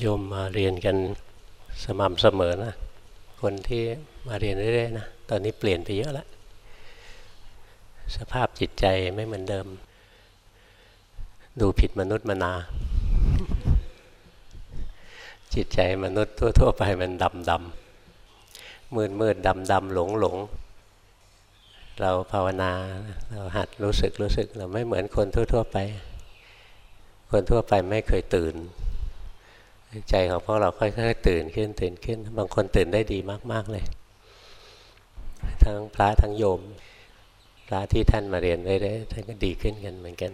โยมมาเรียนกันสม่ำเสมอนะ คนที่มาเรียนเรื่อยๆนะ ตอนนี้เปลี่ยนไปเยอะแล้ว สภาพจิตใจไม่เหมือนเดิม ดูผิดมนุษย์มนา จิตใจมนุษย์ทั่ว ๆ ไปมันดำดำมืดมืดดำดำหลงหลง เราภาวนา เราหัดรู้สึกรู้สึก เราไม่เหมือนคนทั่ว ๆ ไป คนทั่วไปไม่เคยตื่น ใจของพวกเราค่อยๆตื่นขึ้นตื่นขึ้น บางคนตื่นได้ดีมากๆเลย ทั้งพระทั้งโยม พระที่ท่านมาเรียนได้ท่านก็ดีขึ้นกันเหมือนกัน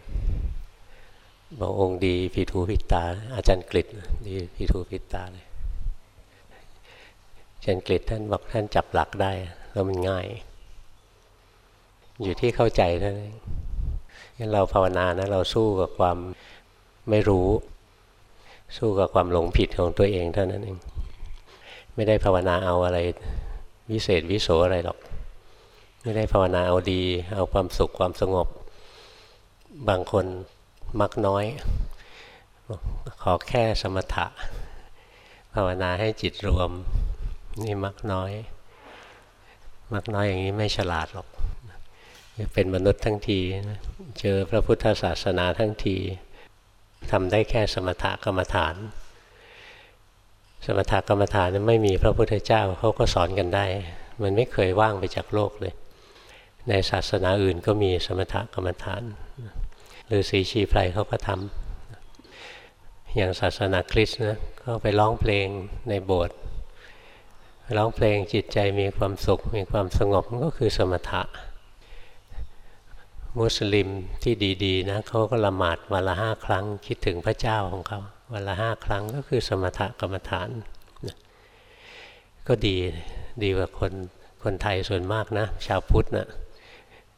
บางองค์ดีผิดหูผิดตา อาจารย์กฤษดีผิดหูผิดตาเลยอาจารย์กฤษท่านบอกท่านจับหลักได้ แล้วมันง่าย อยู่ที่เข้าใจเท่านั้นงั้นเราภาวนานะเราสู้กับความไม่รู้ สู้กับความหลงผิดของตัวเองเท่านั้นเอง ไม่ได้ภาวนาเอาอะไร วิเศษวิโสอะไรหรอก ไม่ได้ภาวนาเอาดี เอาความสุขความสงบ บางคนมักน้อย ขอแค่สมถะ ภาวนาให้จิตรวม นี่มักน้อย มักน้อยอย่างนี้ไม่ฉลาดหรอกเป็นมนุษย์ทั้งที เจอพระพุทธศาสนาทั้งที ทำได้แค่สมถกรรมฐาน สมถกรรมฐานนั้นไม่มีพระพุทธเจ้าเขาก็สอนกันได้ มันไม่เคยว่างไปจากโลกเลย ในศาสนาอื่นก็มีสมถกรรมฐาน หรือสีชีไพรเขาก็ทำอย่างศาสนาคริสต์นะก็ไปร้องเพลงในโบสถ์ร้องเพลงจิตใจมีความสุขมีความสงบก็คือสมถะ มุสลิมที่ดีๆนะเขาก็ละหมาดวันละห้าครั้ง คิดถึงพระเจ้าของเขาวันละห้าครั้งก็คือสมถกรรมฐานก็ดีดีกว่าคนคนไทยส่วนมากนะ ชาวพุทธนะ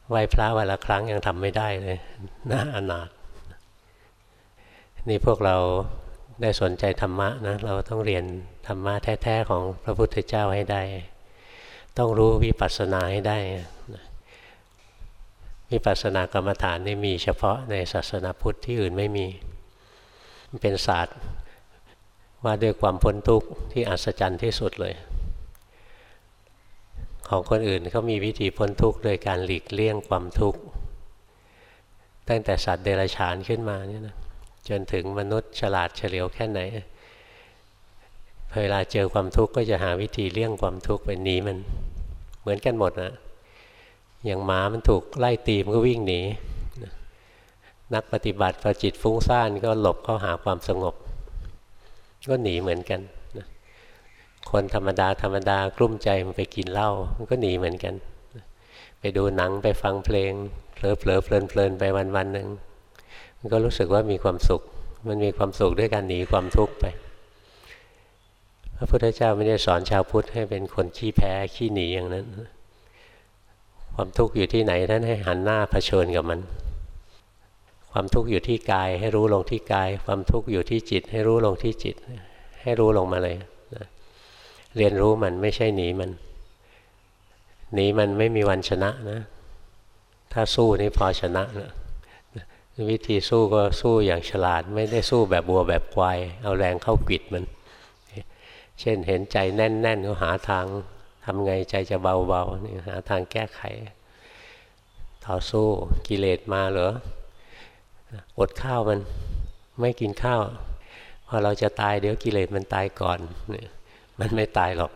ไหว้พระวันละครั้งยังทำไม่ได้เลยน่าอนาถนี่พวกเราได้สนใจธรรมะนะเราต้องเรียนธรรมะแท้ ๆ ของพระพุทธเจ้าให้ได้ ต้องรู้วิปัสสนาให้ได้ วิปัสสนากรรมฐานนี่มีเฉพาะในศาสนาพุทธที่อื่นไม่มีมันเป็นศาสตร์ว่าด้วยความพ้นทุกข์ที่อัศจรรย์ที่สุดเลย ของคนอื่นเขามีวิธีพ้นทุกข์โดยการหลีกเลี่ยงความทุกข์ตั้งแต่สัตว์เดรัจฉานขึ้นมาเนี่ยนะจนถึงมนุษย์ฉลาดเฉลียวแค่ไหนเวลาเจอความทุกข์ก็จะหาวิธีเลี่ยงความทุกข์ไปหนีมัน เหมือนกันหมดนะ อย่างหมามันถูกไล่ตีมันก็วิ่งหนีนักปฏิบัติพอจิตฟุ้งซ่านก็หลบเข้าหาความสงบ ก็หนีเหมือนกันคนธรรมดาธรรมดากลุ้มใจมันไปกินเหล้ามันก็หนีเหมือนกันไปดูหนังไปฟังเพลงเผลอเผลอเพลินเพลินไปวันวันหนึ่งมันก็รู้สึกว่ามีความสุข มันมีความสุขด้วยการหนีความทุกข์ไป พระพุทธเจ้าไม่ได้สอนชาวพุทธให้เป็นคนขี้แพ้ขี้หนีอย่างนั้น ความทุกข์อยู่ที่ไหนท่านให้หันหน้าเผชิญกับมัน ความทุกข์อยู่ที่กายให้รู้ลงที่กาย ความทุกข์อยู่ที่จิต ให้รู้ลงที่จิต ให้รู้ลงมาเลยนะเรียนรู้มันไม่ใช่หนีมัน หนีมันไม่มีวันชนะนะ ถ้าสู้นี่พอชนะนะวิธีสู้ก็สู้อย่างฉลาด ไม่ได้สู้แบบบัวแบบควาย เอาแรงเข้ากิดมัน เช่นเห็นใจแน่นๆก็หาทาง ทำไงใจจะเบาๆนี่หาทางแก้ไข ต่อสู้กิเลสมาเหรออดข้าวมันไม่กินข้าว พอเราจะตายเดี๋ยวกิเลสมันตายก่อนเนี่ยมันไม่ตายหรอก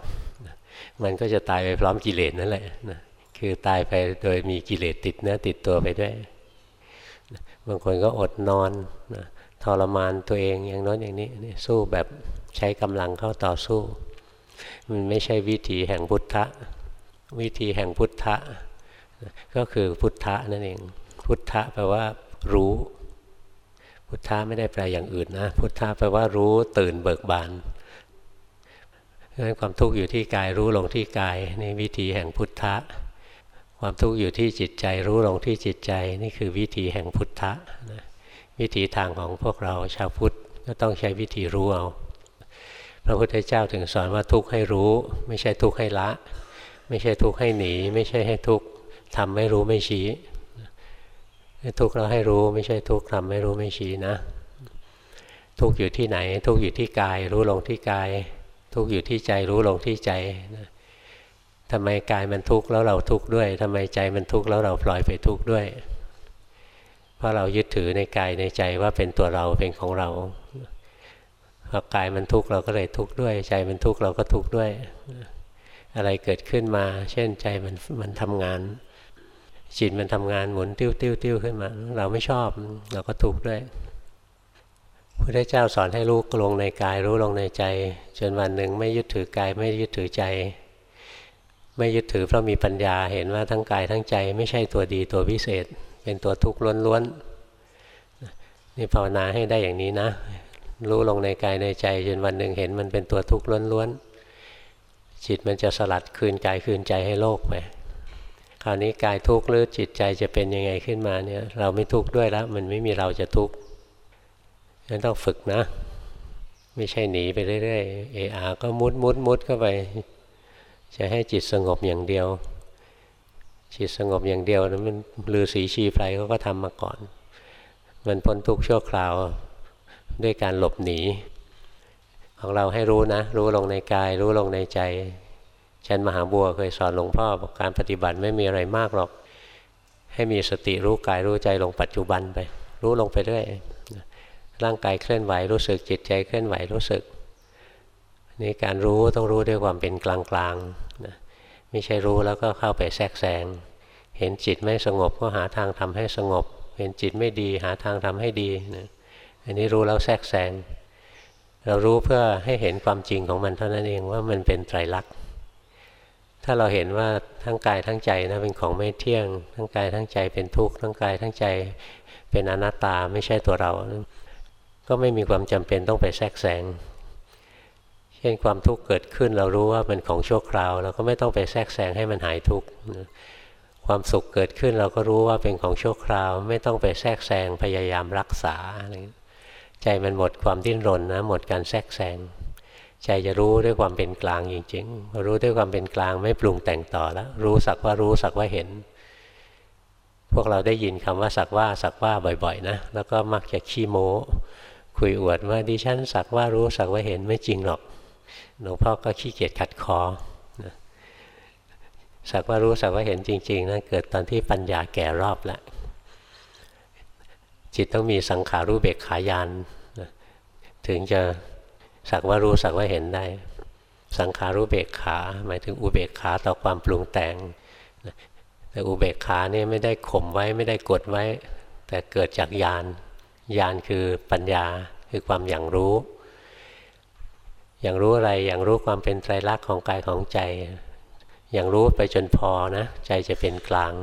มันก็จะตายไปพร้อมกิเลสนั่นแหละคือตายไปโดยมีกิเลสติดเนื้อติดตัวไปด้วยบางคนก็อดนอนทรมานตัวเองอย่างน้อยอย่างนี้สู้แบบใช้กำลังเข้าต่อสู้ มันไม่ใช่วิถีแห่งพุทธะ วิธีแห่งพุทธะ ก็คือพุทธะนั่นเอง พุทธะแปลว่ารู้ พุทธะไม่ได้แปลอย่างอื่นนะ พุทธะแปลว่ารู้ตื่นเบิกบานความทุกข์อยู่ที่กายรู้ลงที่กายนี่วิธีแห่งพุทธะ ความทุกข์อยู่ที่จิตใจรู้ลงที่จิตใจนี่คือวิธีแห่งพุทธะวิธีทางของพวกเราชาวพุทธก็ต้องใช้วิธีรู้เอา พระพุทธเจ้าถึงสอนว่าทุกข์ให้รู้ ไม่ใช่ทุกข์ให้ละ ไม่ใช่ทุกข์ให้หนี ไม่ใช่ให้ทุกข์ทำไม่รู้ไม่ชี้ทุกข์เราให้รู้ไม่ใช่ทุกข์ทำไม่รู้ไม่ชี้นะ ทุกข์อยู่ที่ไหน ทุกข์อยู่ที่กาย รู้ลงที่กาย ทุกข์อยู่ที่ใจรู้ลงที่ใจทำไมกายมันทุกข์แล้วเราทุกข์ด้วยทำไมใจมันทุกข์แล้วเราปล่อยไปทุกข์ด้วย เพราะเรายึดถือในกายในใจว่าเป็นตัวเราเป็นของเรา พอกายมันทุกข์เราก็เลยทุกข์ด้วย ใจมันทุกข์เราก็ทุกข์ด้วย อะไรเกิดขึ้นมา เช่นใจมันมันทำงานจิตมันทำงานหมุนติ้วติ้วติ้วขึ้นมา เราไม่ชอบเราก็ทุกข์ด้วยพระเจ้าสอนให้รู้ลงในกายรู้ลงในใจ จนวันหนึ่งไม่ยึดถือกายไม่ยึดถือใจ ไม่ยึดถือเพราะมีปัญญาเห็นว่าทั้งกายทั้งใจ ไม่ใช่ตัวดีตัวพิเศษ เป็นตัวทุกข์ล้วนๆนี่ภาวนาให้ได้อย่างนี้นะ รู้ลงในกายในใจจนวันหนึ่งเห็นมันเป็นตัวทุกข์ล้วนๆจิตมันจะสลัดคืนกายคืนใจให้โลกไปคราวนี้กายทุกข์หรือจิตใจจะเป็นยังไงขึ้นมาเนี่ย เราไม่ทุกข์ด้วยแล้ว มันไม่มีเราจะทุกข์นั้นต้องฝึกนะ ไม่ใช่หนีไปเรื่อยๆเออาก็มุดมุดมุดเข้าไป จะให้จิตสงบอย่างเดียว จิตสงบอย่างเดียวนะมันลือสีชีไพรเขาก็ทำมาก่อน มันพ้นทุกข์ชั่วคราว ด้วยการหลบหนี ของเราให้รู้นะ รู้ลงในกาย รู้ลงในใจชันมหาบัวเคยสอนหลวงพ่อบอกการปฏิบัติไม่มีอะไรมากหรอก ให้มีสติรู้กายรู้ใจลงปัจจุบันไป รู้ลงไปเรื่อยร่างกายเคลื่อนไหวรู้สึกจิตใจเคลื่อนไหวรู้สึกนี่การรู้ต้องรู้ด้วยความเป็นกลางๆนะไม่ใช่รู้แล้วก็เข้าไปแทรกแซงเห็นจิตไม่สงบก็หาทางทำให้สงบ เห็นจิตไม่ดีหาทางทำให้ดีนะ อันนี้รู้แล้วแทรกแซงเรารู้เพื่อให้เห็นความจริงของมันเท่านั้นเองว่ามันเป็นไตรลักษณ์ถ้าเราเห็นว่าทั้งกายทั้งใจนะเป็นของไม่เที่ยง ทั้งกายทั้งใจเป็นทุกข์ทั้งกายทั้งใจเป็นอนัตตาไม่ใช่ตัวเรา ก็ไม่มีความจำเป็นต้องไปแทรกแซงเช่นความทุกข์เกิดขึ้นเรารู้ว่าเป็นของชั่วคราว เราก็ไม่ต้องไปแทรกแซงให้มันหายทุกข์ความสุขเกิดขึ้นเราก็รู้ว่าเป็นของชั่วคราว ไม่ต้องไปแทรกแซงพยายามรักษาอะไร ใจมันหมดความดิ้นรนนะหมดการแทรกแซงใจจะรู้ด้วยความเป็นกลางจริงๆ รู้ด้วยความเป็นกลางไม่ปรุงแต่งต่อแล้ว รู้สักว่ารู้สักว่าเห็น พวกเราได้ยินคำว่าสักว่าสักว่าบ่อย ๆ นะ แล้วก็มักจะขี้โม้ คุยอวดว่าดิฉันสักว่ารู้สักว่าเห็นไม่จริงหรอกหลวงพ่อก็ขี้เกียจขัดคอสักว่ารู้สักว่าเห็นจริงๆนะเกิดตอนที่ปัญญาแก่รอบแล้ว จิตต้องมีสังขารู้เบกขายานถึงจะสักว่ารู้สักว่าเห็นได้ สังขารู้เบกขา หมายถึงอุเบกขาต่อความปรุงแต่งแต่อุเบกขาเนี่ยไม่ได้ข่มไว้ไม่ได้กดไว้ แต่เกิดจากญาณญาณคือปัญญาคือความอย่างรู้ อย่างรู้อะไรอย่างรู้ความเป็นไตรลักษณ์ของกายของใจ อย่างรู้ไปจนพอนะ ใจจะเป็นกลาง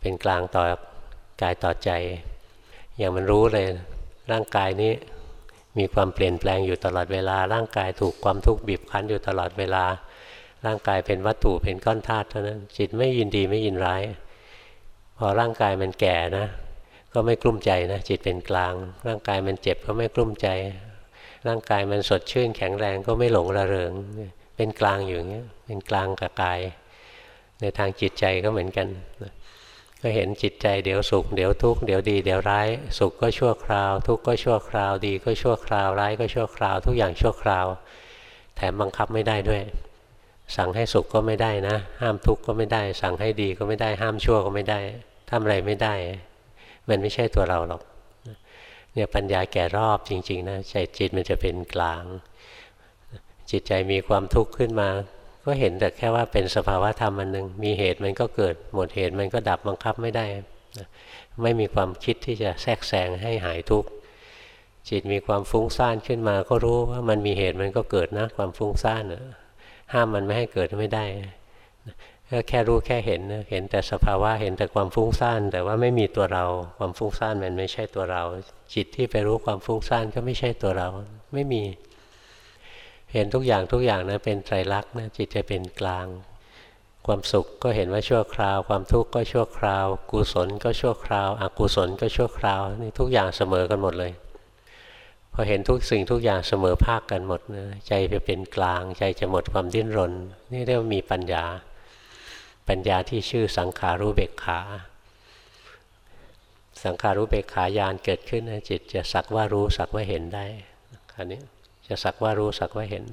เป็นกลางต่อกายต่อใจ อย่างมันรู้เลย ร่างกายนี้มีความเปลี่ยนแปลงอยู่ตลอดเวลา ร่างกายถูกความทุกข์บีบคั้นอยู่ตลอดเวลา ร่างกายเป็นวัตถุเป็นก้อนธาตุเท่านั้น จิตไม่ยินดีไม่ยินร้าย พอร่างกายมันแก่นะ ก็ไม่กลุ้มใจนะ จิตเป็นกลาง ร่างกายมันเจ็บก็ไม่กลุ้มใจ ร่างกายมันสดชื่นแข็งแรงก็ไม่หลงระเริง เป็นกลางอยู่อย่างเงี้ย เป็นกลางกับกาย ในทางจิตใจก็เหมือนกัน ก็เห็นจิตใจเดี๋ยวสุขเดี๋ยวทุกข์เดี๋ยวดีเดี๋ยวร้าย สุขก็ชั่วคราว ทุกข์ก็ชั่วคราว ดีก็ชั่วคราวร้ายก็ชั่วคราว ทุกอย่างชั่วคราว แถมบังคับไม่ได้ด้วย สั่งให้สุขก็ไม่ได้นะ ห้ามทุกข์ก็ไม่ได้ สั่งให้ดีก็ไม่ได้ ห้ามชั่วก็ไม่ได้ทำอะไรไม่ได้ มันไม่ใช่ตัวเราหรอกเนี่ยปัญญาแก่รอบจริง ๆ นะใจจิตมันจะเป็นกลาง จิตใจมีความทุกข์ขึ้นมา ก็เห็นแต่แค่ว่าเป็นสภาวะธรรมอันหนึ่งมีเหตุมันก็เกิดหมดเหตุมันก็ดับบังคับไม่ได้ ไม่มีความคิดที่จะแทรกแซงให้หายทุกข์จิตมีความฟุ้งซ่านขึ้นมา ก็รู้ว่ามันมีเหตุมันก็เกิดนะ ความฟุ้งซ่านห้ามมันไม่ให้เกิดไม่ได้ก็แค่รู้แค่เห็นเห็นแต่สภาวะเห็นแต่ความฟุ้งซ่านแต่ว่าไม่มีตัวเรา ความฟุ้งซ่านมันไม่ใช่ตัวเรา จิตที่ไปรู้ความฟุ้งซ่านก็ไม่ใช่ตัวเราไม่มี เห็นทุกอย่างทุกอย่างนะเป็นไตรลักษณ์นะจิตจะเป็นกลาง ความสุขก็เห็นว่าชั่วคราว ความทุกข์ก็ชั่วคราว กุศลก็ชั่วคราวอกุศลก็ชั่วคราวนี่ทุกอย่างเสมอกันหมดเลยพอเห็นทุกสิ่งทุกอย่างเสมอภาคกันหมดนะใจจะเป็นกลาง ใจจะหมดความดิ้นรน นี่เรียกว่ามีปัญญา ปัญญาที่ชื่อสังขารู้เบกขา สังขารู้เบกขายานเกิดขึ้นนะจิตจะสักว่ารู้สักว่าเห็นได้คราวนี้ จะสักว่ารู้สักว่าเห็น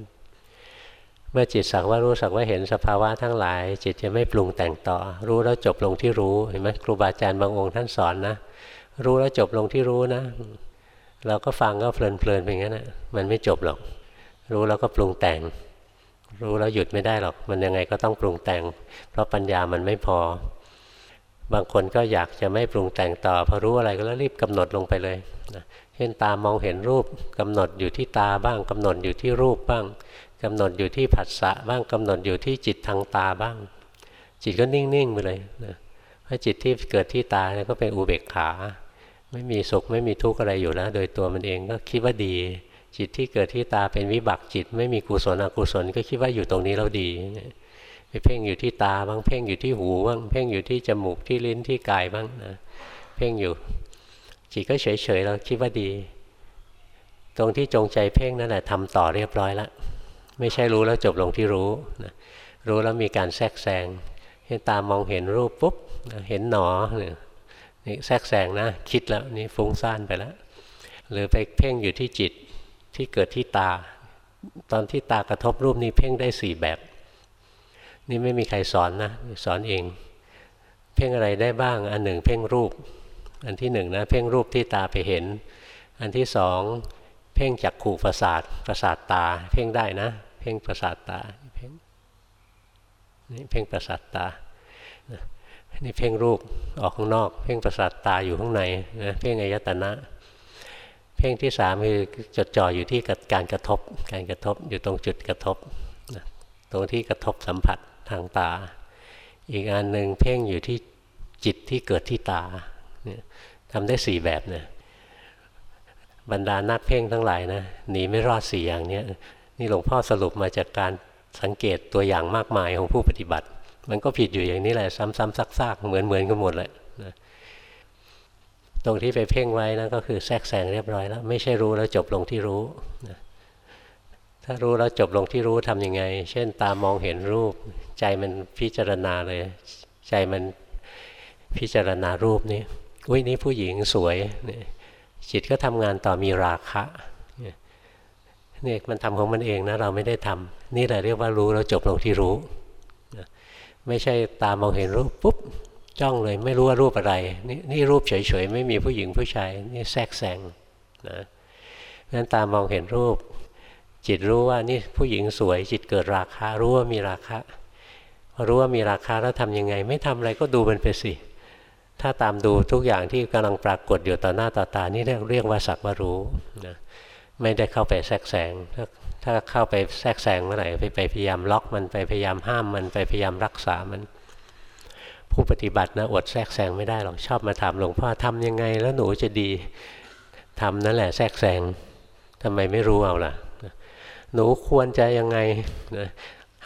เมื่อจิตสักว่ารู้สักว่าเห็นสภาวะทั้งหลาย จิตจะไม่ปรุงแต่งต่อ รู้แล้วจบลงที่รู้เห็นไหมครูบาอาจารย์บางองค์ท่านสอนนะ รู้แล้วจบลงที่รู้นะ เราก็ฟังก็เพลินเพลินไปงั้นนะมันไม่จบหรอก รู้แล้วก็ปรุงแต่ง รู้แล้วหยุดไม่ได้หรอก มันยังไงก็ต้องปรุงแต่ง เพราะปัญญามันไม่พอบางคนก็อยากจะไม่ปรุงแต่งต่อพอรู้อะไรก็แล้วรีบกำหนดลงไปเลยนะ ช่นตามองเห็นรูปกำหนดอยู่ที่ตาบ้างกำหนดอยู่ที่รูปบ้างกำหนดอยู่ที่ผัสสะบ้างกำหนดอยู่ที่จิตทางตาบ้าง จิตก็นิ่งๆไปเลยนะเพราะจิตที่เกิดที่ตาเนี่ยก็เป็นอุเบกขา ไม่มีสุขไม่มีทุกข์อะไรอยู่แล้ว โดยตัวมันเองก็คิดว่าดี จิตที่เกิดที่ตาเป็นวิบักจิต ไม่มีกุศลอกุศลก็คิดว่าอยู่ตรงนี้แล้วดีไปเพ่งอยู่ที่ตาบ้างเพ่งอยู่ที่หูบ้างเพ่งอยู่ที่จมูกที่ลิ้นที่กายบ้างนะเพ่งอยู่ จิตก็เฉยๆเราคิดว่าดี ตรงที่จงใจเพ่งนั่นแหละทำต่อเรียบร้อยแล้วไม่ใช่รู้แล้วจบลงที่รู้นะรู้แล้วมีการแทรกแซงเห็นตามองเห็นรูปปุ๊บเห็นหนอนี่แทรกแซงนะคิดแล้วนี่ฟุ้งซ่านไปแล้วหรือไปเพ่งอยู่ที่จิตที่เกิดที่ตา ตอนที่ตากระทบรูปนี้เพ่งได้สี่แบบ นี่ไม่มีใครสอนนะสอนเอง เพ่งอะไรได้บ้างอันหนึ่งเพ่งรูป อันที่หนึ่งนะเพ่งรูปที่ตาไปเห็น อันที่สองเพ่งจักขู่ประสาทประสาทตา เพ่งได้นะ เพ่งประสาทตาเพ่งนี่เพ่งประสาทตานี่เพ่งรูปออกข้างนอก เพ่งประสาทตาอยู่ข้างในนะเพ่งอายตนะ เพ่งที่สามคือจดจ่ออยู่ที่การกระทบ การกระทบอยู่ตรงจุดกระทบตรงที่กระทบสัมผัสทางตา อีกอันหนึ่งเพ่งอยู่ที่จิตที่เกิดที่ตา ทำได้สี่แบบเนี่ยบรรดานักเพ่งทั้งหลายนะหนีไม่รอดสี่อย่างนี้นี่หลวงพ่อสรุปมาจากการสังเกตตัวอย่างมากมายของผู้ปฏิบัติ มันก็ผิดอยู่อย่างนี้แหละ ซ้ำๆซากๆเหมือนเหมือนกันหมดเลยนะตรงที่ไปเพ่งไว้นะก็คือแทรกแซงเรียบร้อยแล้ว ไม่ใช่รู้แล้วจบลงที่รู้นะถ้ารู้แล้วจบลงที่รู้ทำยังไง เช่นตามองเห็นรูป ใจมันพิจารณาเลย ใจมันพิจารณารูปนี้ อุ้ยนี่ผู้หญิงสวยจิตก็ทำงานต่อมีราคะนี่ยมันทำของมันเองนะเราไม่ได้ทำนี่แหละเรียกว่ารู้แล้วจบลงที่รู้ไม่ใช่ตามองเห็นรูปปุ๊บจ้องเลยไม่รู้ว่ารูปอะไรนี่นี่รูปเฉยๆไม่มีผู้หญิงผู้ชายนี่แทรกแซงนะนั้นตามองเห็นรูป จิตรู้ว่านี่ผู้หญิงสวย จิตเกิดราคะรู้ว่ามีราคะรู้ว่ามีราคาแล้วทำยังไง ไม่ทำอะไรก็ดูมันไปสิ ถ้าตามดูทุกอย่างที่กำลังปรากฏอยู่ต่อหน้าต่อตานี่เรียกเรียกว่าสักว่ารู้นะไม่ได้เข้าไปแทรกแซงถ้าถ้าเข้าไปแทรกแซงเมื่อไหร่ไปไปพยายามล็อกมันไปพยายามห้ามมันไปพยายามรักษามัน ผู้ปฏิบัตินะอดแทรกแซงไม่ได้หรอกชอบมาถามหลวงพ่อทำยังไงแล้วหนูจะดีทำนั่นแหละแทรกแซงทำไมไม่รู้เอาล่ะ หนูควรจะยังไงนะ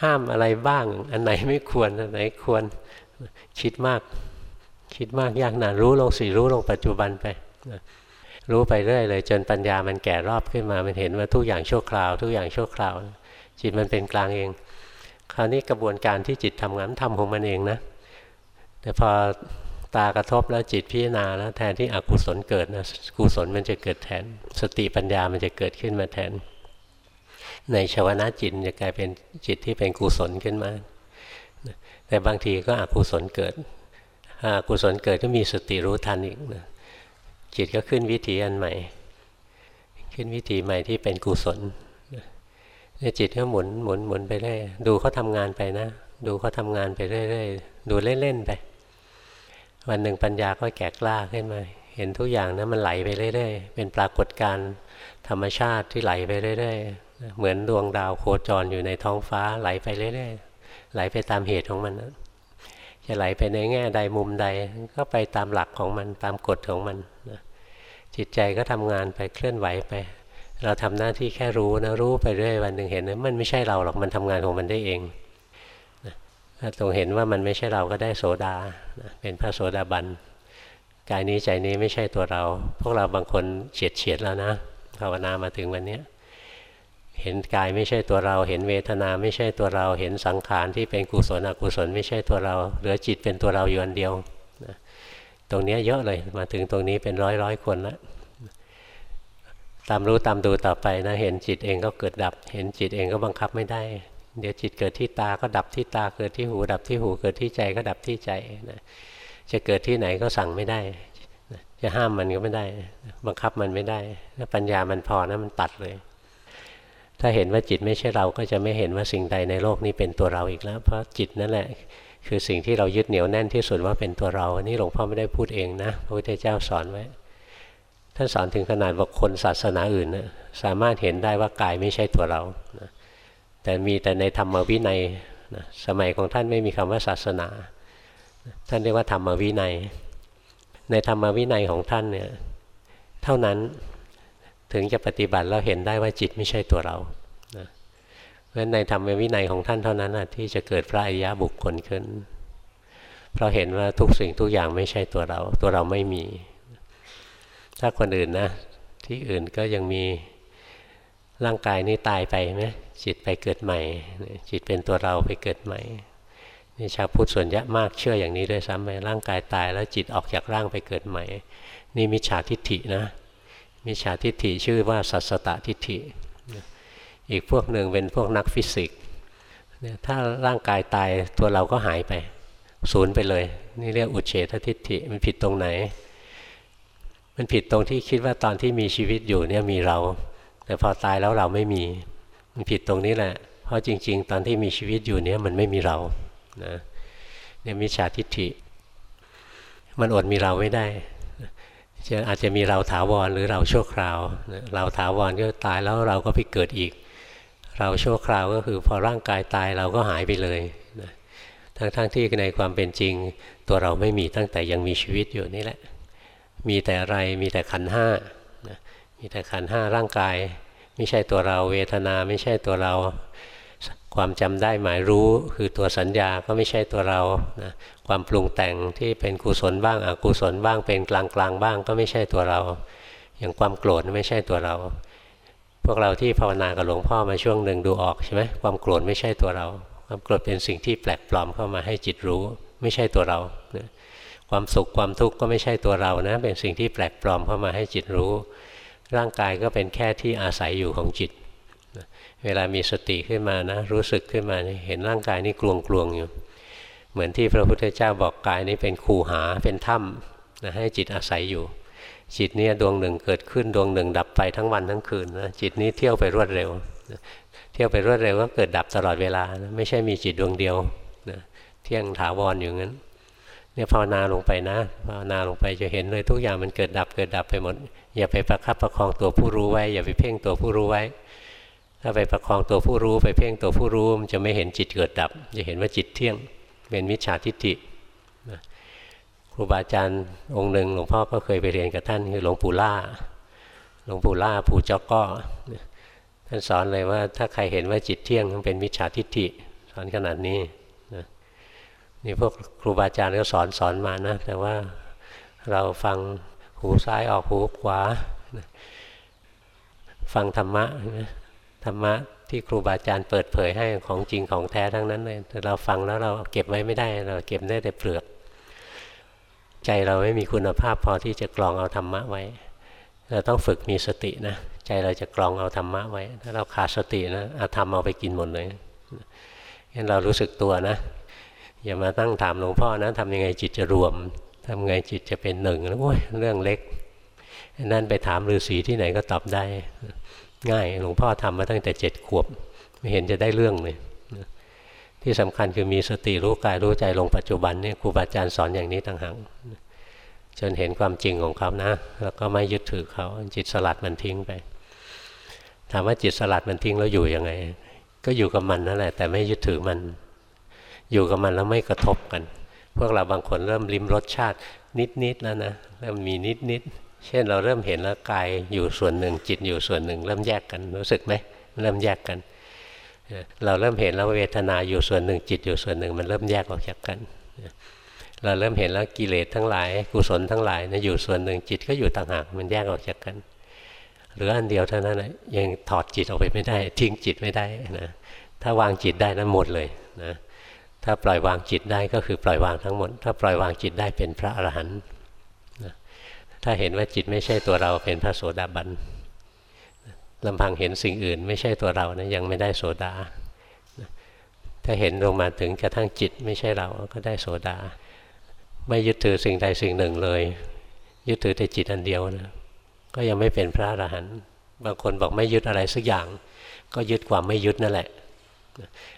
ห้ามอะไรบ้าง อันไหนไม่ควรอันไหนควรคิดมาก คิดมากยากนานรู้ลงสิรู้ลงปัจจุบันไปรู้ไปเรื่อยเลย จนปัญญามันแก่รอบขึ้นมา มันเห็นว่าทุกอย่างชั่วคราว ทุกอย่างชั่วคราว จิตมันเป็นกลางเอง คราวนี้กระบวนการที่จิตทำงานทำของมันเองนะ แต่พอตากระทบแล้วจิตพิจารณาแล้วแทนที่อกุศลเกิดนะกุศลมันจะเกิดแทน สติปัญญามันจะเกิดขึ้นมาแทน ในชวนาจิตจะกลายเป็นจิตที่เป็นกุศลขึ้นมา แต่บางทีก็อกุศลเกิด กุศลเกิดก็มีสติรู้ทันอีกนะจิตก็ขึ้นวิถีอันใหม่ ขึ้นวิถีใหม่ที่เป็นกุศลเนี่ยจิตก็หมุนหมุนหมุนไปเรื่อยดูเขาทำงานไปนะ ดูเขาทำงานไปเรื่อยๆดูเล่นๆไป วันหนึ่งปัญญาก็แก่กล้าขึ้นมา เห็นทุกอย่างนะมันไหลไปเรื่อยๆ เป็นปรากฏการณ์ธรรมชาติที่ไหลไปเรื่อยๆ เหมือนดวงดาวโคจรอยู่ในท้องฟ้าไหลไปเรื่อยๆ ไหลไปตามเหตุของมันนะ จะไหลไปในแง่ใดมุมใดก็ไปตามหลักของมันตามกฎของมันนะจิตใจก็ทำงานไปเคลื่อนไหวไป เราทำหน้าที่แค่รู้นะรู้ไปเรื่อยวันหนึ่งเห็นนะมันไม่ใช่เราหรอกมันทำงานของมันได้เองนะถ้าตรงเห็นว่ามันไม่ใช่เราก็ได้โสดานะเป็นพระโสดาบันกายนี้ใจนี้ไม่ใช่ตัวเรา พวกเราบางคนเฉียดเฉียดแล้วนะภาวนามาถึงวันนี้ เห็นกายไม่ใช่ตัวเรา เห็นเวทนาไม่ใช่ตัวเรา เห็นสังขารที่เป็นกุศลอกุศลไม่ใช่ตัวเรา เหลือจิตเป็นตัวเราอยู่อันเดียวนะตรงนี้เยอะเลยมาถึงตรงนี้เป็นร้อยร้อยคนแล้วตามรู้ตามดูต่อไปนะ เห็นจิตเองก็เกิดดับ เห็นจิตเองก็บังคับไม่ได้ เดี๋ยวจิตเกิดที่ตาก็ดับที่ตา เกิดที่หู ดับที่หู เกิดที่ใจก็ดับที่ใจนะจะเกิดที่ไหนก็สั่งไม่ได้ จะห้ามมันก็ไม่ได้ บังคับมันไม่ได้ถ้าปัญญามันพอนะมันตัดเลย ถ้าเห็นว่าจิตไม่ใช่เราก็จะไม่เห็นว่าสิ่งใดในโลกนี้เป็นตัวเราอีกแล้ว เพราะจิตนั่นแหละคือสิ่งที่เรายึดเหนียวแน่นที่สุดว่าเป็นตัวเราอันนี้หลวงพ่อไม่ได้พูดเองนะพระพุทธเจ้าสอนไว้ท่านสอนถึงขนาดว่าคนศาสนาอื่นนะสามารถเห็นได้ว่ากายไม่ใช่ตัวเรานะแต่มีแต่ในธรรมวินัยนะสมัยของท่านไม่มีคำว่าศาสนา ท่านเรียกว่าธรรมวินัย ในธรรมวินัยของท่านเนี่ยเท่านั้น ถึงจะปฏิบัติแล้วเห็นได้ว่าจิตไม่ใช่ตัวเรานะเพราะในธรรมวินัยของท่านเท่านั้นนะที่จะเกิดพระอริยบุคคลขึ้น เพราะเห็นว่าทุกสิ่งทุกอย่างไม่ใช่ตัวเรา ตัวเราไม่มี ถ้าคนอื่นนะ ที่อื่นก็ยังมีร่างกายนี่ตายไปไหมจิตไปเกิดใหม่ จิตเป็นตัวเราไปเกิดใหม่นี่ชาวพุทธส่วนใหญ่มากเชื่ออย่างนี้ด้วยซ้ำไปร่างกายตายแล้วจิตออกจากร่างไปเกิดใหม่ นี่มิจฉาทิฏฐินะ มิจฉาทิฏฐิชื่อว่าสัสตตทิฏฐิ อีกพวกหนึ่งเป็นพวกนักฟิสิกส์ถ้าร่างกายตายตัวเราก็หายไปศูนย์ไปเลย นี่เรียกอุเฉททิฏฐิมันผิดตรงไหน มันผิดตรงที่คิดว่าตอนที่มีชีวิตอยู่เนี่ยมีเรา แต่พอตายแล้วเราไม่มี มันผิดตรงนี้แหละ เพราะจริง ๆ ตอนที่มีชีวิตอยู่เนี่ยมันไม่มีเรานะเนี่ยมิจฉาทิฏฐิ มันอดมีเราไม่ได้ จะอาจจะมีเราถาวรหรือเราชั่วคราว เราถาวรก็ตายแล้วเราก็ไปเกิดอีก เราชั่วคราวก็คือพอร่างกายตายเราก็หายไปเลยนะทั้งๆทที่ในความเป็นจริง ตัวเราไม่มีตั้งแต่ยังมีชีวิตอยู่นี่แหละ มีแต่อะไรมีแต่ขันห้ามีแต่ขันห้าร่างกาย ไม่ใช่ตัวเราเวทนาไม่ใช่ตัวเรา ความจำได้หมายรู้คือตัวสัญญาก็ไม่ใช่ตัวเรานะความปรุงแต่งที่เป็นกุศลบ้างอกุศลบ้างเป็นกลางกลางบ้างก็ไม่ใช่ตัวเรา อย่างความโกรธไม่ใช่ตัวเรา พวกเราที่ภาวนากับหลวงพ่อมาช่วงหนึ่งดูออกใช่ไหมความโกรธไม่ใช่ตัวเรา ความโกรธเป็นสิ่งที่แปลกปลอมเข้ามาให้จิตรู้ ไม่ใช่ตัวเรานะความสุขความทุกข์ก็ไม่ใช่ตัวเรานะเป็นสิ่งที่แปลกปลอมเข้ามาให้จิตรู้ ร่างกายก็เป็นแค่ที่อาศัยอยู่ของจิต เวลามีสติขึ้นมานะ รู้สึกขึ้นมาเห็นร่างกายนี้กลวงกลวงอยู่ เหมือนที่พระพุทธเจ้าบอกกายนี้เป็นคูหาเป็นถ้ำนะให้จิตอาศัยอยู่ จิตนี้ดวงหนึ่งเกิดขึ้นดวงหนึ่งดับไปทั้งวันทั้งคืนนะจิตนี้เที่ยวไปรวดเร็วเที่ยวไปรวดเร็วก็เกิดดับตลอดเวลานะไม่ใช่มีจิตดวงเดียวนะเที่ยงถาวรออยู่งั้นเนี่ยภาวนาลงไปนะภาวนาลงไปจะเห็นเลยทุกอย่างมันเกิดดับเกิดดับไปหมด อย่าไปประคับประคองตัวผู้รู้ไว้ อย่าไปเพ่งตัวผู้รู้ไว้ ถ้าไปประคองตัวผู้รู้ไปเพ่งตัวผู้รู้มันจะไม่เห็นจิตเกิดดับ จะเห็นว่าจิตเที่ยงเป็นมิจฉาทิฏฐิครูบาอาจารย์องค์หนึ่งหลวงพ่อก็เคยไปเรียนกับท่านคือหลวงปู่ล่าหลวงปู่ล่าปู่เจ้าก็ท่านสอนเลยว่าถ้าใครเห็นว่าจิตเที่ยงมันเป็นมิจฉาทิฏฐิสอนขนาดนี้นี่พวกครูบาอาจารย์ก็สอนสอนมานะ แต่ว่าเราฟังหูซ้ายออกหูขวา ฟังธรรมะ ธรรมะที่ครูบาอาจารย์เปิดเผยให้ของจริงของแท้ทั้งนั้นเลยแต่เราฟังแล้วเราเก็บไว้ไม่ได้เราเก็บได้แต่เปลือก ใจเราไม่มีคุณภาพพอที่จะกรองเอาธรรมะไว้ เราต้องฝึกมีสตินะใจเราจะกรองเอาธรรมะไว้ ถ้าเราขาดสตินะอาธรรมเอาไปกินหมดเลยงั้นเรารู้สึกตัวนะ อย่ามาตั้งถามหลวงพ่อนะทำยังไงจิตจะรวมทำไงจิตจะเป็นหนึ่งแล้วโอ้ยเรื่องเล็กนั่นไปถามฤาษีที่ไหนก็ตอบได้ ง่ายหลวงพ่อทำมาตั้งแต่เจ็ดขวบ ไม่เห็นจะได้เรื่องเลยที่สำคัญคือมีสติรู้กายรู้ใจลงปัจจุบันนี่ครูบาอาจารย์สอนอย่างนี้ต่างหากจนเห็นความจริงของเขานะ แล้วก็ไม่ยึดถือเขาจิตสลัดมันทิ้งไป ถามว่าจิตสลัดมันทิ้งแล้วอยู่ยังไง ก็อยู่กับมันนั่นแหละ แต่ไม่ยึดถือมัน อยู่กับมันแล้วไม่กระทบกัน พวกเราบางคนเริ่มลิ้มรสชาตินิดๆแล้วนะเริ่มมีนิดๆ เช่นเราเริ่มเห็นแล้วกายอยู่ส่วนหนึ่งจิตอยู่ส่วนหนึ่ง เริ่มแยกกันรู้สึกไหมเริ่มแยกกัน เราเริ่มเห็นแล้วเวทนาอยู่ส่วนหนึ่ง จิตอยู่ส่วนหนึ่ง มันเริ่มแยกออกจากกัน เราเริ่มเห็นแล้วกิเลสทั้งหลายกุศลทั้งหลายนะอยู่ส่วนหนึ่งจิตก็อยู่ต่างหากมันแยกออกจากกันหรืออันเดียวเท่านั้นนะยังถอดจิตออกไปไม่ได้ ทิ้งจิตไม่ได้นะถ้าวางจิตได้นั้นหมดเลยนะถ้าปล่อยวางจิตได้ก็คือปล่อยวางทั้งหมด ถ้าปล่อยวางจิตได้เป็นพระอรหันต์ ถ้าเห็นว่าจิตไม่ใช่ตัวเราเป็นพระโสดาบันลำพังเห็นสิ่งอื่น ไม่ใช่ตัวเรานะยังไม่ได้โสดา ถ้าเห็นลงมาถึงกระทั่งจิตไม่ใช่เราก็ได้โสดา ไม่ยึดถือสิ่งใดสิ่งหนึ่งเลย ยึดถือแต่จิตอันเดียวนะก็ยังไม่เป็นพระอรหันต์บางคนบอกไม่ยึดอะไรสักอย่าง ก็ยึดความไม่ยึดนั่นแหละ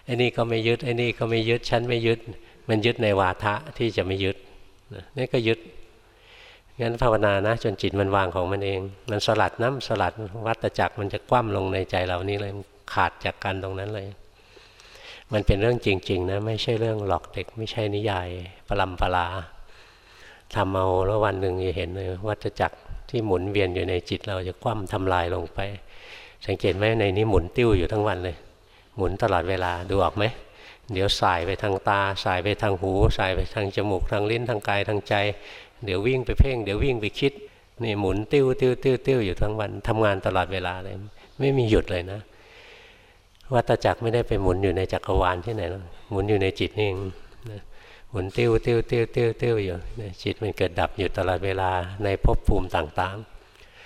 ไอ้นี่ก็ไม่ยึดไอ้นี่ก็ไม่ยึดฉันไม่ยึด มันยึดในวาทะที่จะไม่ยึดนี่ก็ยึด งั้นภาวนานะ จนจิตมันวางของมันเอง มันสลัดน้ำสลัดวัตจักรมันจะคว่ำลงในใจเรานี่เลยขาดจากกันตรงนั้นเลย มันเป็นเรื่องจริง ๆ นะ ไม่ใช่เรื่องหลอกเด็ก ไม่ใช่นิยายปรำปลาทำเอาแล้ววันหนึ่งจะเห็นเลยวัตจักรที่หมุนเวียนอยู่ในจิตเราจะคว่ำทำลายลงไป สังเกตไหมในนี้หมุนติ้วอยู่ทั้งวันเลย หมุนตลอดเวลาดูออกไหมเดี๋ยวสายไปทางตา สายไปทางหู สายไปทางจมูกทางลิ้นทางกายทางใจ เดี๋ยววิ่งไปเพ่ง เดี๋ยววิ่งไปคิดนี่หมุนติ้วติ้วติ้วติ้วอยู่ทั้งวันทำงานตลอดเวลาเลย ไม่มีหยุดเลยนะวัตจักรไม่ได้ไปหมุนอยู่ในจักรวาลที่ไหนหรอกหมุนอยู่ในจิตนี่เองหมุนติ้วติ้วติ้วติ้วติ้วอยู่จิตมันเกิดดับอยู่ตลอดเวลาในภพภูมิต่าง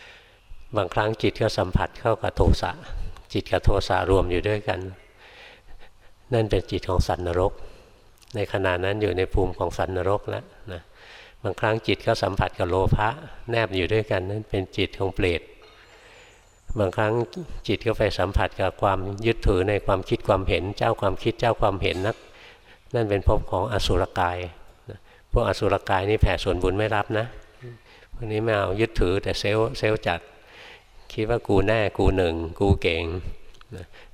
ๆ บางครั้งจิตก็สัมผัสเข้ากับโทสะจิตกับโทสะรวมอยู่ด้วยกัน นั่นเป็นจิตของสัตว์นรก ในขณะนั้นอยู่ในภูมิของสัตว์นรกแล้วนะ บางครั้งจิตก็สัมผัสกับโลภะแนบอยู่ด้วยกันนั่นเป็นจิตของเปรตบางครั้งจิตก็ไปสัมผัสกับความยึดถือในความคิดความเห็น เจ้าความคิดเจ้าความเห็นนักนั่นเป็นภพของอสุรกายพวกอสุรกายนี่แผ่ส่วนบุญไม่รับนะพวกนี้ไม่เอายึดถือแต่เซลล์เซลล์จัด คิดว่ากูแน่กูหนึ่ง กูเก่ง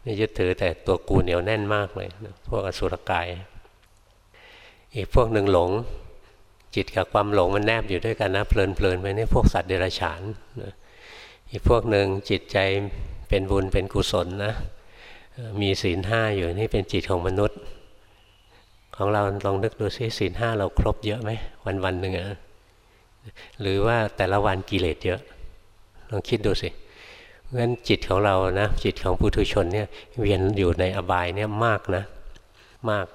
นี่ยึดถือแต่ตัวกูเหนียวแน่นมากเลยพวกอสุรกาย อีกพวกหนึ่งหลง จิตกับความหลงมันแนบอยู่ด้วยกันนะเพลินเพลินไปนี่พวกสัตว์เดรัจฉานอีกพวกหนึ่งจิตใจเป็นบุญเป็นกุศลนะมีศีลห้าอยู่นี่เป็นจิตของมนุษย์ ของเราลองนึกดูซิศีลห้าเราครบเยอะไหมวันวันหนึ่งอะหรือว่าแต่ละวันกิเลสเยอะ ลองคิดดูสิงั้นจิตของเรานะจิตของปุถุชนเนี่ยเวียนอยู่ในอบายเนี่ยมากนะ มาก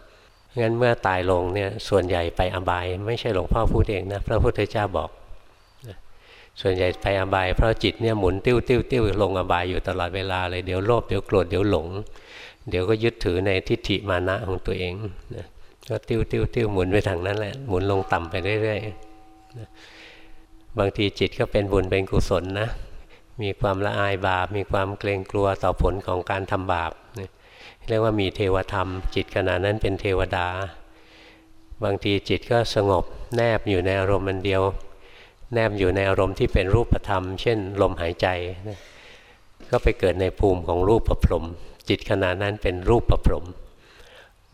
งั้นเมื่อตายลงเนี่ยส่วนใหญ่ไปอบาย ไม่ใช่หลวงพ่อพูดเองนะพระพุทธเจ้าบอก ส่วนใหญ่ไปอบาย เพราะจิตเนี่ยหมุนติ้วติ้วติ้วลงอบายอยู่ตลอดเวลาเลยเดี๋ยวโลภเดี๋ยวโกรธเดี๋ยวหลง เดี๋ยวก็ยึดถือในทิฏฐิมานะของตัวเองนะก็ติ้วติ้วติ้วหมุนไปทางนั้นแหละหมุนลงต่ำไปเรื่อยๆนะบางทีจิตก็เป็นบุญเป็นกุศลนะมีความละอายบาป มีความเกรงกลัวต่อผลของการทำบาปนะ เรียกว่ามีเทวธรรม จิตขณะนั้นเป็นเทวดา บางทีจิตก็สงบแนบอยู่ในอารมณ์มันเดียว แนบอยู่ในอารมณ์ที่เป็นรูปธรรม เช่น ลมหายใจนะก็ไปเกิดในภูมิของรูปประพรมจิตขณะนั้นเป็นรูปประพรม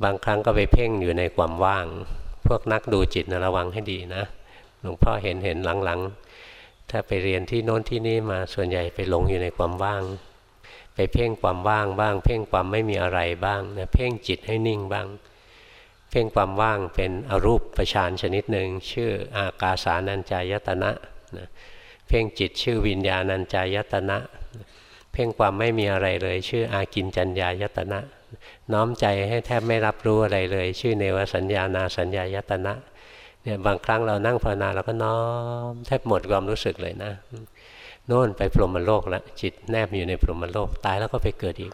บางครั้งก็ไปเพ่งอยู่ในความว่าง พวกนักดูจิตนะระวังให้ดีนะหลวงพ่อเห็นเห็นหลังๆ ถ้าไปเรียนที่โน้นที่นี่มาส่วนใหญ่ไปหลงอยู่ในความว่าง เพ่งความว่างบ้าง เพ่งความไม่มีอะไรบ้างนะเพ่งจิตให้นิ่งบ้าง เพ่งความว่างเป็นอรูปประชานชนิดหนึ่งชื่ออากาสานัญจายตนะนะเพ่งจิตชื่อวิญญาณัญจายตนะ เพ่งความไม่มีอะไรเลย ชื่ออากินจัญญายตนะ น้อมใจให้แทบไม่รับรู้อะไรเลย ชื่อเนวสัญญานาสัญญายตนะเนี่ยบางครั้งเรานั่งภาวนาเราก็น้อมแทบหมดความรู้สึกเลยนะ โน่นไปพรหมโลกแล้วจิตแนบอยู่ในพรหมโลกตายแล้วก็ไปเกิดอีก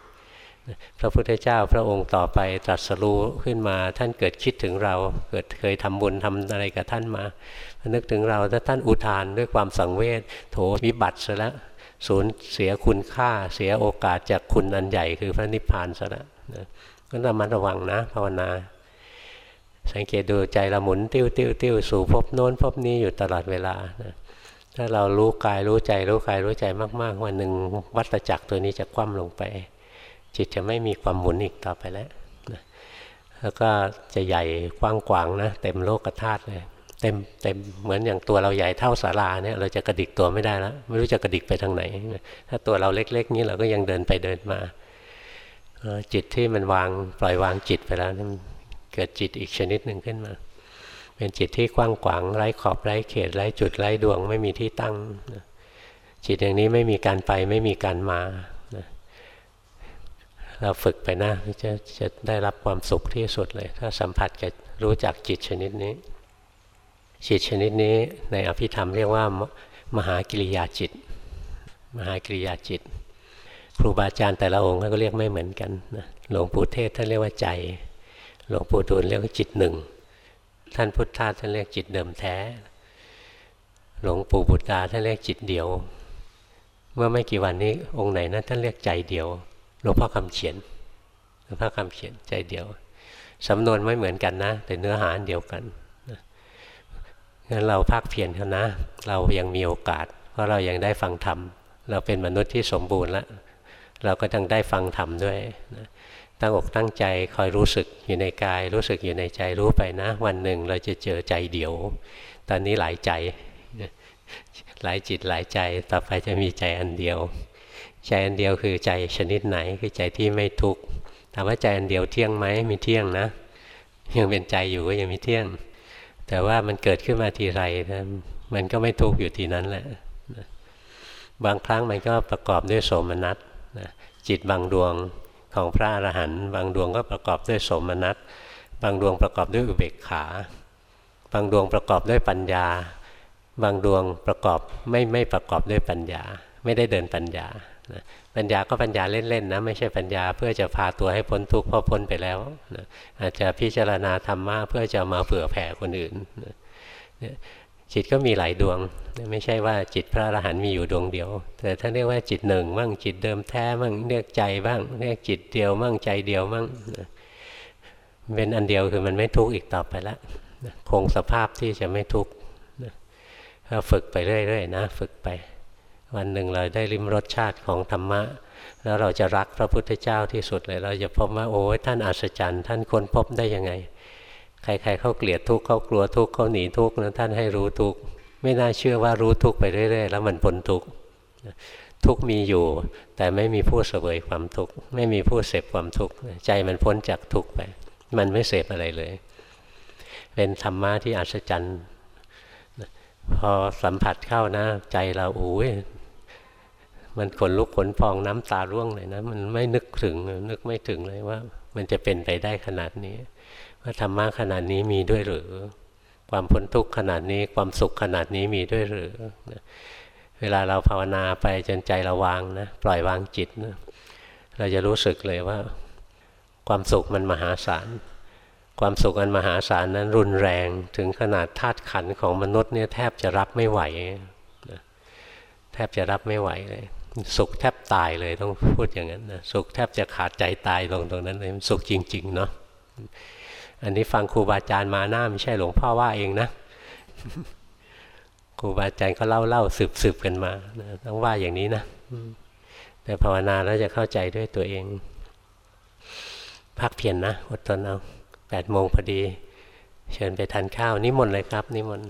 พระพุทธเจ้าพระองค์ต่อไปตรัสรู้ขึ้นมาท่านเกิดคิดถึงเรา เกิดเคยทำบุญทำอะไรกับท่านมานึกถึงเราถ้าท่านอุทานด้วยความสังเวชโถวิบัติซะแล้วสูญเสียคุณค่าเสียโอกาสจากคุณอันใหญ่คือพระนิพพานซะแล้วก็ระมัดระวังนะภาวนา สังเกตดูใจเราหมุนติ้วติ้วติ้วสู่พบโน้นพบนี้อยู่ตลอดเวลานะ ถ้าเรารู้กายรู้ใจรู้กายรู้ใจมาก ๆ วันหนึ่งวัตจักรตัวนี้จะคว่ำลงไป จิตจะไม่มีความหมุนอีกต่อไปแล้วนะแล้วก็จะใหญ่กว้างกวางนะเต็มโลกธาตุเลยเต็มเต็มเหมือนอย่างตัวเราใหญ่เท่าสาราเนี่ยเราจะกระดิกตัวไม่ได้แล้วไม่รู้จะกระดิกไปทางไหน ถ้าตัวเราเล็ก ๆ นี้เราก็ยังเดินไปเดินมาจิตที่มันวางปล่อยวางจิตไปแล้วเกิดจิตอีกชนิดหนึ่งขึ้นมา เป็นจิตที่กว้างขวางไร้ขอบไร้เขตไร้จุดไร้ดวงไม่มีที่ตั้งจิตอย่างนี้ไม่มีการไปไม่มีการมาเราฝึกไปนะจะจะได้รับความสุขที่สุดเลย ถ้าสัมผัสกับรู้จักจิตชนิดนี้ จิตชนิดนี้ในอภิธรรมเรียกว่ามหากิริยาจิต มหากิริยาจิต ครูบาอาจารย์แต่ละองค์ก็เรียกไม่เหมือนกันนะหลวงปู่เทศท่านเรียกว่าใจ หลวงปู่ดูลเรียกว่าจิตหนึ่ง ท่านพุทธาท่านเรียกจิตเดิมแท้ หลวงปู่บุตรดาท่านเรียกจิตเดียว เมื่อไม่กี่วันนี้องค์ไหนนะท่านเรียกใจเดียว หลวงพ่อคำเขียน หลวงพ่อคำเขียนใจเดียว สำนวนไม่เหมือนกันนะ แต่เนื้อหาเดียวกันงั้นเราภาคเพียรเขานะ เรายังมีโอกาส เพราะเรายังได้ฟังธรรม เราเป็นมนุษย์ที่สมบูรณ์แล้ว เราก็ต้องได้ฟังธรรมด้วยนะตั้งอกตั้งใจคอยรู้สึกอยู่ในกาย รู้สึกอยู่ในใจรู้ไปนะ วันหนึ่งเราจะเจอใจเดียว ตอนนี้หลายใจ หลายจิตหลายใจต่อไปจะมีใจอันเดียว ใจอันเดียวคือใจชนิดไหนคือใจที่ไม่ทุกข์ถามว่าใจอันเดียวเที่ยงไหมมีเที่ยงนะ ยังเป็นใจอยู่ก็ยังมีเที่ยง แต่ว่ามันเกิดขึ้นมาทีไรนะมันก็ไม่ทุกข์อยู่ทีนั้นแหละบางครั้งมันก็ประกอบด้วยโสมนัส จิตบางดวงของพระอรหันต์บางดวงก็ประกอบด้วยสมนัสบางดวงประกอบด้วยอุเบกขา บางดวงประกอบด้วยปัญญา บางดวงประกอบไม่ไม่ประกอบด้วยปัญญา ไม่ได้เดินปัญญานะปัญญาก็ปัญญาเล่นๆนะไม่ใช่ปัญญาเพื่อจะพาตัวให้พ้นทุกข์เพราะพ้นไปแล้วนะอาจจะพิจารณาธรรมะเพื่อจะมาเผื่อแผ่คนอื่นนะ จิตก็มีหลายดวง ไม่ใช่ว่าจิตพระอรหันต์มีอยู่ดวงเดียว แต่ถ้าเรียกว่าจิตหนึ่งบ้างจิตเดิมแท้บ้างเรียกใจบ้างเรียกจิตเดียวบ้างใจเดียวบ้างเป็นอันเดียวคือมันไม่ทุกข์อีกต่อไปแล้วคงสภาพที่จะไม่ทุกข์ก็ฝึกไปเรื่อยๆนะ ฝึกไป วันหนึ่งเราได้ริมรสชาติของธรรมะ แล้วเราจะรักพระพุทธเจ้าที่สุดเลย เราจะพบว่าโอ้ยท่านอัศจรรย์ ท่านค้นพบได้ยังไง ใครๆเขาเกลียดทุกข์เขากลัวทุกข์เขาหนีทุกข์นะท่านให้รู้ทุกข์ไม่น่าเชื่อว่ารู้ทุกข์ไปเรื่อยๆ แล้วมันพ้นทุกข์ทุกข์มีอยู่ แต่ไม่มีผู้เสวยความทุกข์ไม่มีผู้เสพความทุกข์ใจมันพ้นจากทุกข์ไป มันไม่เสพอะไรเลย เป็นธรรมะที่อัศจรรย์พอสัมผัสเข้านะ ใจเราโอ้ย มันขนลุกขนพองน้ำตาร่วงเลยนะ มันไม่นึกถึงนึกไม่ถึงเลยว่า มันจะเป็นไปได้ขนาดนี้ ว่าธรรมะขนาดนี้มีด้วยหรือ ความพ้นทุกข์ขนาดนี้ความสุขขนาดนี้มีด้วยหรือเวลาเราภาวนาไปจนใจราวางนะปล่อยวางจิตนะเราจะรู้สึกเลยว่า ความสุขมันมหาศาลความสุขอันมหาศาลนั้นรุนแรงถึงขนาดธาตุขันของมนุษย์เนี่ยแทบจะรับไม่ไหวแทบจะรับไม่ไหวเลย สุขแทบตายเลยต้องพูดอย่างนั้นนะสุขแทบจะขาดใจตายลงตรงนั้นเลยสุขจริงๆเนาะอันนี้ฟังครูบาอาจารย์มาหน้าไม่ใช่หลวงพ่อว่าเองนะครูบาอาจารย์ก็เล่าเล่าสืบสืบกันมาต้องว่าอย่างนี้นะแต่ภาวนาแล้วจะเข้าใจด้วยตัวเอง พักเพียรนนะอดทนเอาแปดโมงพอดี เชิญไปทานข้าวนิมนต์เลยครับ นิมนต์